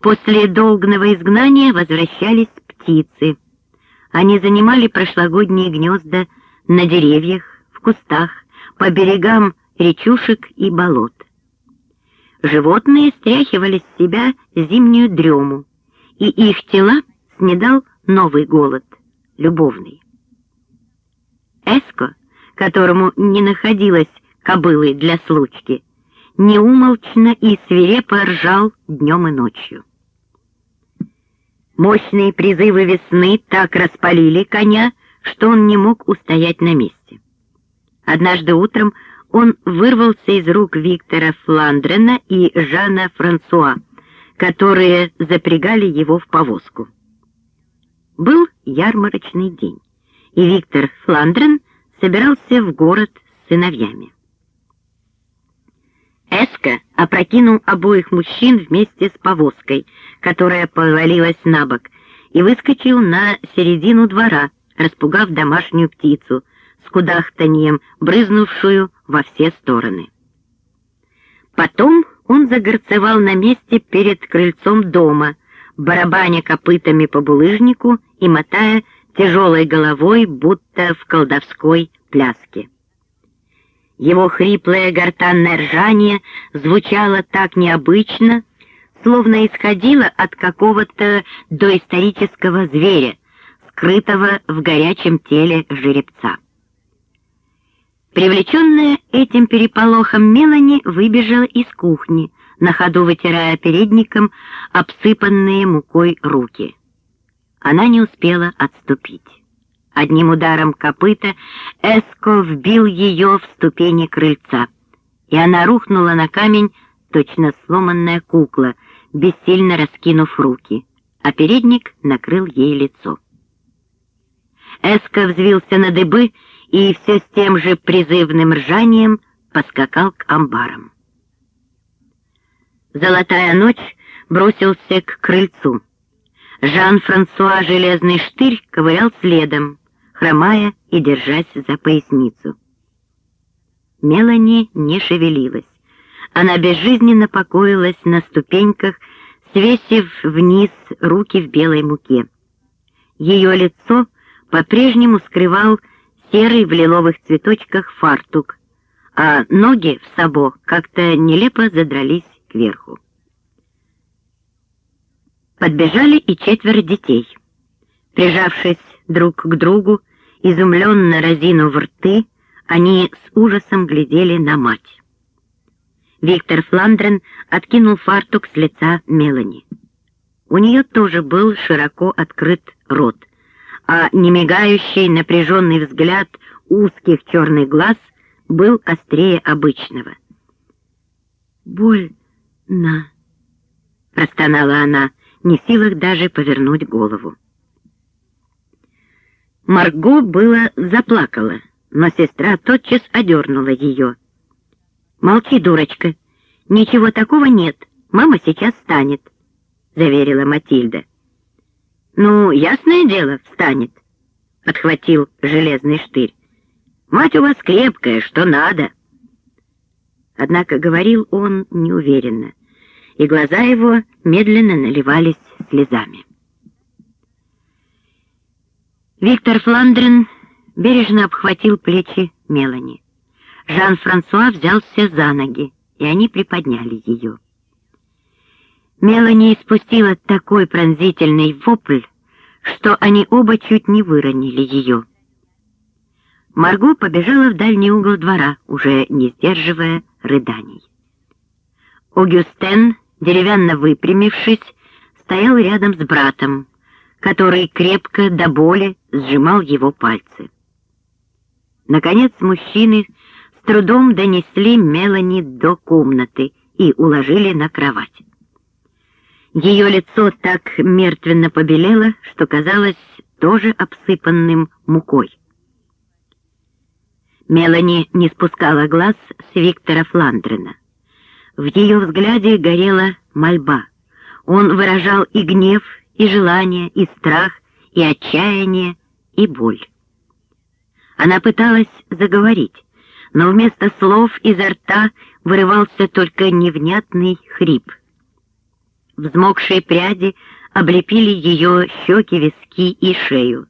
После долгого изгнания возвращались птицы. Они занимали прошлогодние гнезда на деревьях, в кустах, по берегам речушек и болот. Животные стряхивали с себя зимнюю дрему, и их тела снедал новый голод, любовный. Эско, которому не находилось кобылы для случки, неумолчно и свирепо ржал днем и ночью. Мощные призывы весны так распалили коня, что он не мог устоять на месте. Однажды утром он вырвался из рук Виктора Фландрена и Жана Франсуа, которые запрягали его в повозку. Был ярмарочный день, и Виктор Фландрен собирался в город с сыновьями. Эска опрокинул обоих мужчин вместе с повозкой, которая повалилась на бок, и выскочил на середину двора, распугав домашнюю птицу, с кудахтаньем, брызнувшую во все стороны. Потом он загорцевал на месте перед крыльцом дома, барабаня копытами по булыжнику и мотая тяжелой головой, будто в колдовской пляске. Его хриплое гортанное ржание звучало так необычно, словно исходило от какого-то доисторического зверя, скрытого в горячем теле жеребца. Привлеченная этим переполохом Мелани выбежала из кухни, на ходу вытирая передником обсыпанные мукой руки. Она не успела отступить. Одним ударом копыта Эско вбил ее в ступени крыльца, и она рухнула на камень, точно сломанная кукла, бессильно раскинув руки, а передник накрыл ей лицо. Эско взвился на дыбы и все с тем же призывным ржанием поскакал к амбарам. Золотая ночь бросился к крыльцу. Жан-Франсуа Железный Штырь ковырял следом, хромая и держась за поясницу. Мелани не шевелилась. Она безжизненно покоилась на ступеньках, свесив вниз руки в белой муке. Ее лицо по-прежнему скрывал серый в лиловых цветочках фартук, а ноги в сабо как-то нелепо задрались кверху. Подбежали и четверо детей. Прижавшись друг к другу, изумленно разинув рты, они с ужасом глядели на мать. Виктор Фландрен откинул фартук с лица Мелани. У нее тоже был широко открыт рот, а немигающий напряженный взгляд узких черных глаз был острее обычного. «Больно», — простонала она, не в силах даже повернуть голову. Марго было заплакала, но сестра тотчас одернула ее. «Молчи, дурочка, ничего такого нет, мама сейчас встанет», — заверила Матильда. «Ну, ясное дело, встанет», — отхватил железный штырь. «Мать у вас крепкая, что надо». Однако говорил он неуверенно, и глаза его медленно наливались слезами. Виктор Фландрен бережно обхватил плечи Мелани. Жан-Франсуа взялся за ноги, и они приподняли ее. Мелани испустила такой пронзительный вопль, что они оба чуть не выронили ее. Марго побежала в дальний угол двора, уже не сдерживая рыданий. Огюстен, деревянно выпрямившись, стоял рядом с братом, который крепко до боли сжимал его пальцы. Наконец мужчины с трудом донесли Мелани до комнаты и уложили на кровать. Ее лицо так мертвенно побелело, что казалось тоже обсыпанным мукой. Мелани не спускала глаз с Виктора Фландрена. В ее взгляде горела мольба. Он выражал и гнев, и желание, и страх, и отчаяние, и боль. Она пыталась заговорить, но вместо слов изо рта вырывался только невнятный хрип. Взмокшие пряди облепили ее щеки, виски и шею.